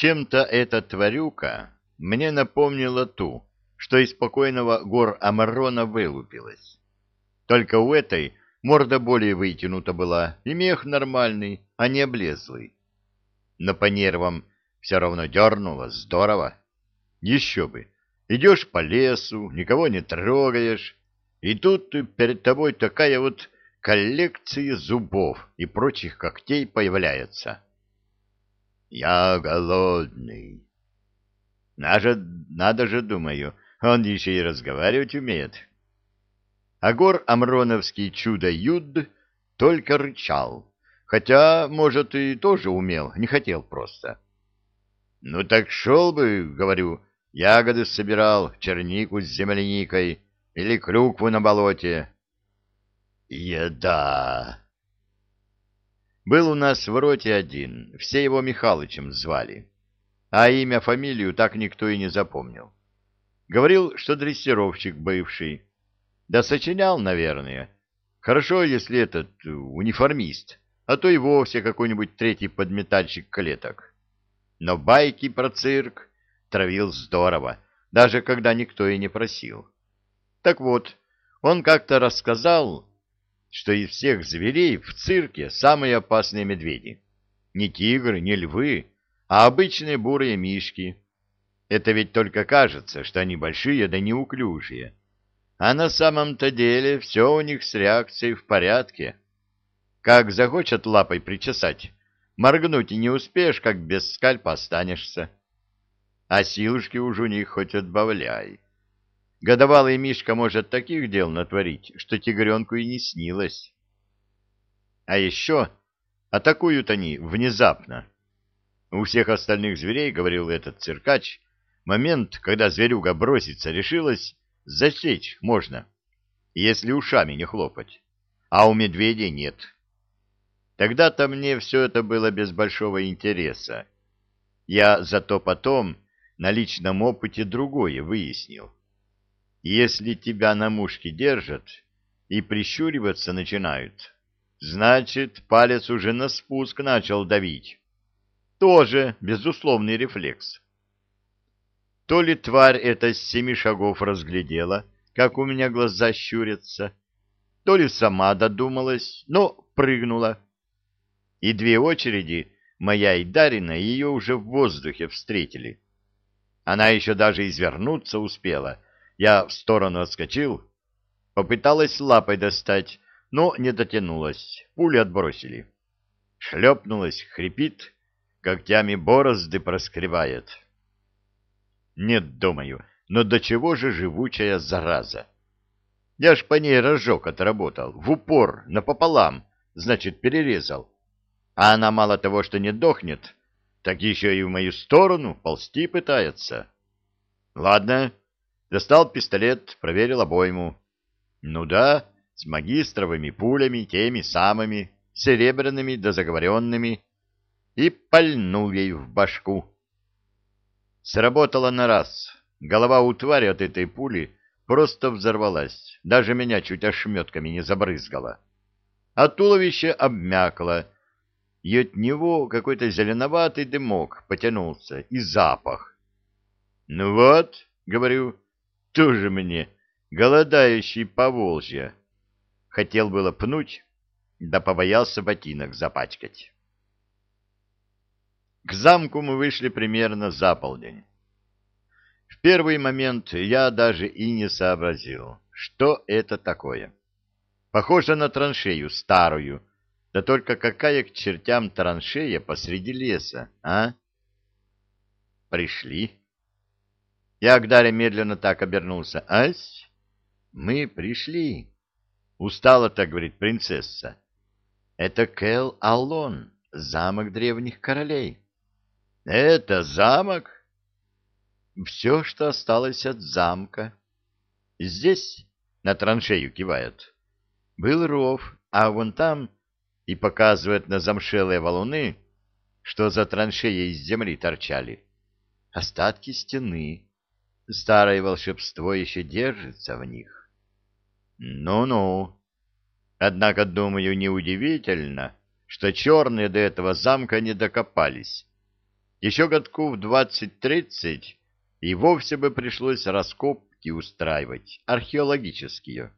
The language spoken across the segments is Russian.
Чем-то эта тварюка мне напомнила ту, что из спокойного гор Амарона вылупилась. Только у этой морда более вытянута была, и мех нормальный, а не облезлый. Но по нервам все равно дернуло здорово. Еще бы, идешь по лесу, никого не трогаешь, и тут перед тобой такая вот коллекция зубов и прочих когтей появляется. Я голодный. Надо, надо же, думаю, он еще и разговаривать умеет. Агор Амроновский чудо-юд только рычал, хотя, может, и тоже умел, не хотел просто. Ну так шел бы, говорю, ягоды собирал, чернику с земляникой или клюкву на болоте. Еда! Был у нас в роте один, все его Михалычем звали, а имя, фамилию так никто и не запомнил. Говорил, что дрессировщик бывший. Да сочинял, наверное. Хорошо, если этот э, униформист, а то и вовсе какой-нибудь третий подметальщик клеток. Но байки про цирк травил здорово, даже когда никто и не просил. Так вот, он как-то рассказал, что из всех зверей в цирке самые опасные медведи. Не тигры, не львы, а обычные бурые мишки. Это ведь только кажется, что они большие да неуклюжие. А на самом-то деле все у них с реакцией в порядке. Как захочет лапой причесать, моргнуть и не успеешь, как без скальпа останешься. А силушки уж у них хоть отбавляй. Годовалый Мишка может таких дел натворить, что тигренку и не снилось. А еще атакуют они внезапно. У всех остальных зверей, говорил этот циркач, момент, когда зверюга бросится, решилась, засечь можно, если ушами не хлопать, а у медведей нет. Тогда-то мне все это было без большого интереса. Я зато потом на личном опыте другое выяснил. Если тебя на мушке держат и прищуриваться начинают, значит, палец уже на спуск начал давить. Тоже безусловный рефлекс. То ли тварь эта с семи шагов разглядела, как у меня глаза щурятся, то ли сама додумалась, но прыгнула. И две очереди, моя и Дарина, ее уже в воздухе встретили. Она еще даже извернуться успела — я в сторону отскочил, попыталась лапой достать, но не дотянулась, пули отбросили. Шлепнулась, хрипит, когтями борозды проскребает. Нет, думаю, но до чего же живучая зараза? Я ж по ней рожок отработал, в упор, напополам, значит, перерезал. А она мало того, что не дохнет, так еще и в мою сторону ползти пытается. Ладно, Достал пистолет, проверил обойму. Ну да, с магистровыми пулями, теми самыми, серебряными да заговоренными, и пальнул ей в башку. Сработало на раз. Голова у твари от этой пули просто взорвалась, даже меня чуть ошметками не забрызгало. А туловище обмякло, и от него какой-то зеленоватый дымок потянулся, и запах. — Ну вот, — говорю, тоже мне, голодающий по Волжье. Хотел было пнуть, да побоялся ботинок запачкать. К замку мы вышли примерно за полдень. В первый момент я даже и не сообразил, что это такое. Похоже на траншею старую, да только какая к чертям траншея посреди леса, а? Пришли. Я к Даре медленно так обернулся. «Ась, мы пришли!» Устала так, говорит принцесса. «Это Кел-Аллон, замок древних королей». «Это замок?» «Все, что осталось от замка. Здесь, на траншею кивает, был ров, а вон там...» и показывает на замшелые валуны, что за траншеей из земли торчали. Остатки стены, старое волшебство еще держится в них. Ну-ну. Однако, думаю, неудивительно, что черные до этого замка не докопались. еще годку в двадцать-тридцать и вовсе бы пришлось раскопки устраивать, археологические.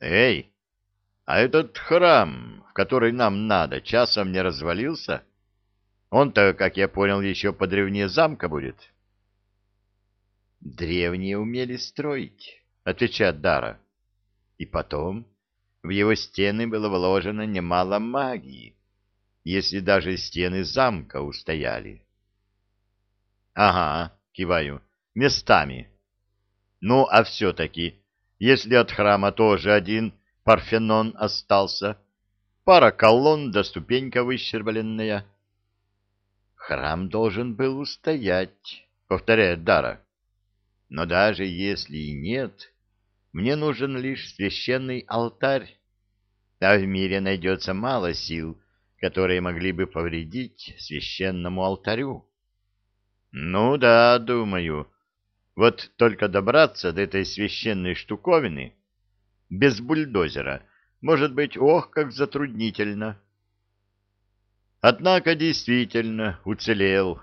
Эй, а этот храм, в который нам надо, часом не развалился? Он-то, как я понял, еще подревнее замка будет. Древние умели строить, отвечает Дара. И потом в его стены было вложено немало магии, если даже стены замка устояли. Ага, киваю, местами. Ну, а все-таки, если от храма тоже один Парфенон остался, пара колонн да ступенька выщербленная. Храм должен был устоять, повторяет Дара. Но даже если и нет, мне нужен лишь священный алтарь, а в мире найдется мало сил, которые могли бы повредить священному алтарю. Ну да, думаю, вот только добраться до этой священной штуковины без бульдозера может быть, ох, как затруднительно. Однако действительно уцелел.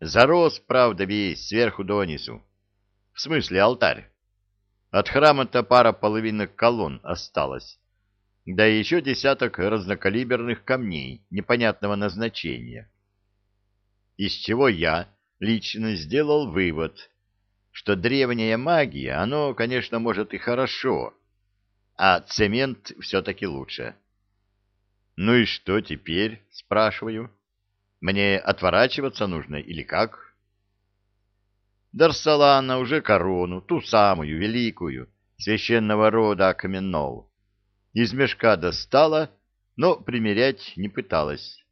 Зарос, правда, весь сверху донизу. В смысле алтарь. От храма-то пара половинок колонн осталось, да и еще десяток разнокалиберных камней непонятного назначения. Из чего я лично сделал вывод, что древняя магия, оно, конечно, может и хорошо, а цемент все-таки лучше. Ну и что теперь, спрашиваю? Мне отворачиваться нужно или как? Дарсалана уже корону, ту самую, великую, священного рода окаменол. Из мешка достала, но примерять не пыталась.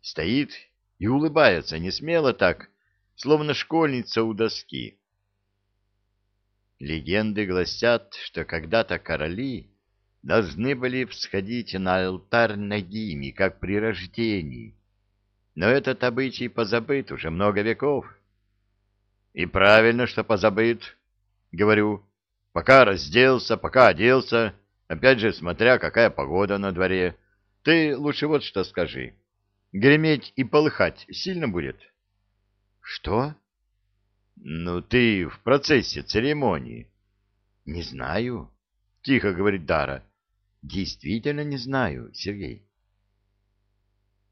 Стоит и улыбается не смело так, словно школьница у доски. Легенды гласят, что когда-то короли должны были всходить на алтарь ногими, как при рождении. Но этот обычай позабыт уже много веков. И правильно, что позабыт, говорю. Пока разделся, пока оделся, опять же, смотря какая погода на дворе. Ты лучше вот что скажи. Греметь и полыхать сильно будет? Что? Ну, ты в процессе церемонии. Не знаю, тихо говорит Дара. Действительно не знаю, Сергей.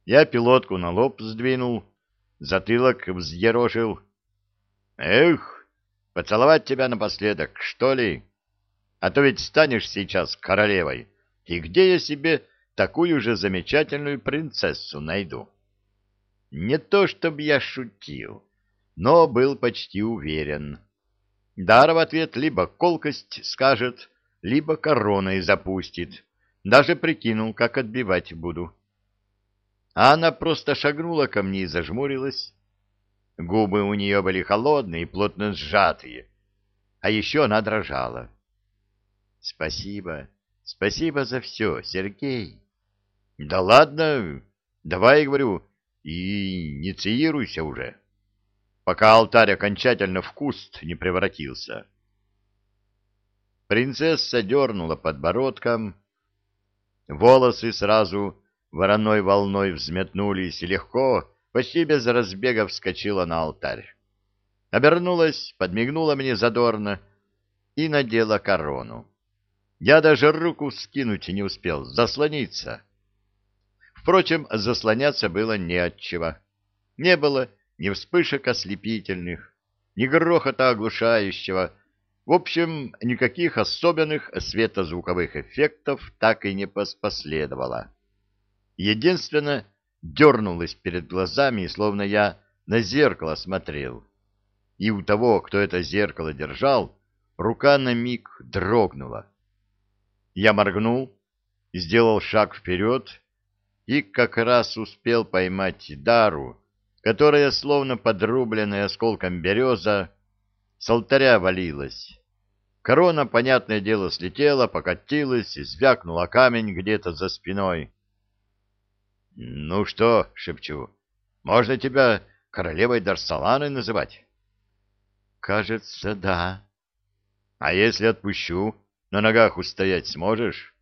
Я пилотку на лоб сдвинул, затылок взъерошил, Эх, поцеловать тебя напоследок, что ли? А то ведь станешь сейчас королевой. И где я себе такую же замечательную принцессу найду? Не то, чтобы я шутил, но был почти уверен. Дар в ответ либо колкость скажет, либо короной запустит. Даже прикинул, как отбивать буду. А она просто шагнула ко мне и зажмурилась. Губы у нее были холодные и плотно сжатые. А еще она дрожала. — Спасибо, спасибо за все, Сергей. — Да ладно, давай, говорю, инициируйся уже, пока алтарь окончательно в куст не превратился. Принцесса дернула подбородком, волосы сразу вороной волной взметнулись легко почти без разбега вскочила на алтарь. Обернулась, подмигнула мне задорно и надела корону. Я даже руку скинуть не успел, заслониться. Впрочем, заслоняться было не от чего. Не было ни вспышек ослепительных, ни грохота оглушающего. В общем, никаких особенных светозвуковых эффектов так и не последовало. Единственное, дернулось перед глазами, словно я на зеркало смотрел. И у того, кто это зеркало держал, рука на миг дрогнула. Я моргнул, сделал шаг вперед и как раз успел поймать Дару, которая, словно подрубленная осколком береза, с алтаря валилась. Корона, понятное дело, слетела, покатилась и звякнула камень где-то за спиной. «Ну что?» — шепчу. «Можно тебя королевой Дарсаланы называть?» «Кажется, да». «А если отпущу, на ногах устоять сможешь?»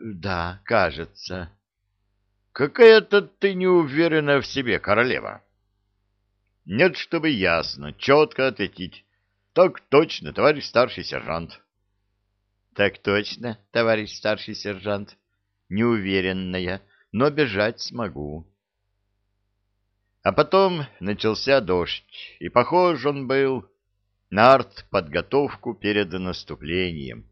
«Да, кажется». «Какая-то ты неуверенная в себе королева. Нет, чтобы ясно, четко ответить. Так точно, товарищ старший сержант. Так точно, товарищ старший сержант. Неуверенная, но бежать смогу. А потом начался дождь, и похож он был на артподготовку перед наступлением.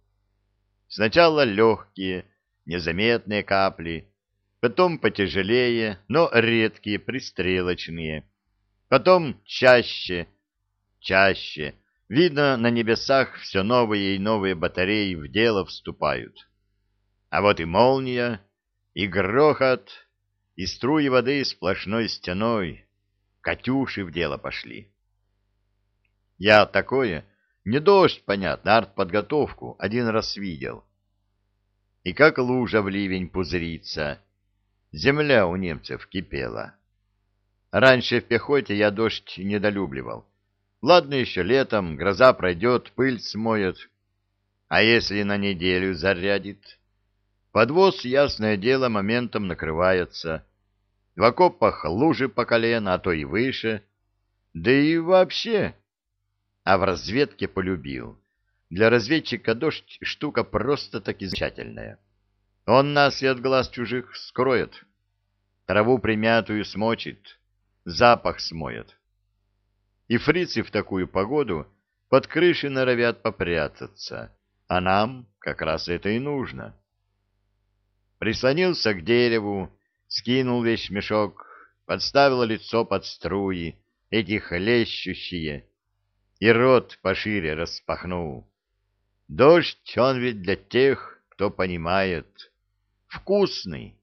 Сначала легкие, незаметные капли, потом потяжелее, но редкие, пристрелочные, потом чаще, чаще. Видно, на небесах все новые и новые батареи в дело вступают. А вот и молния, и грохот, и струи воды сплошной стеной. Катюши в дело пошли. Я такое, не дождь, понятно, артподготовку, один раз видел. И как лужа в ливень пузырится, земля у немцев кипела. Раньше в пехоте я дождь недолюбливал. Ладно, еще летом гроза пройдет, пыль смоет. А если на неделю зарядит? Подвоз, ясное дело, моментом накрывается. В окопах лужи по колено, а то и выше. Да и вообще. А в разведке полюбил. Для разведчика дождь штука просто-таки замечательная. Он нас и от глаз чужих скроет. Траву примятую смочит, запах смоет. И фрицы в такую погоду под крыши норовят попрятаться, а нам как раз это и нужно прислонился к дереву, скинул весь мешок, подставил лицо под струи, эти хлещущие, и рот пошире распахнул. Дождь, он ведь для тех, кто понимает. Вкусный,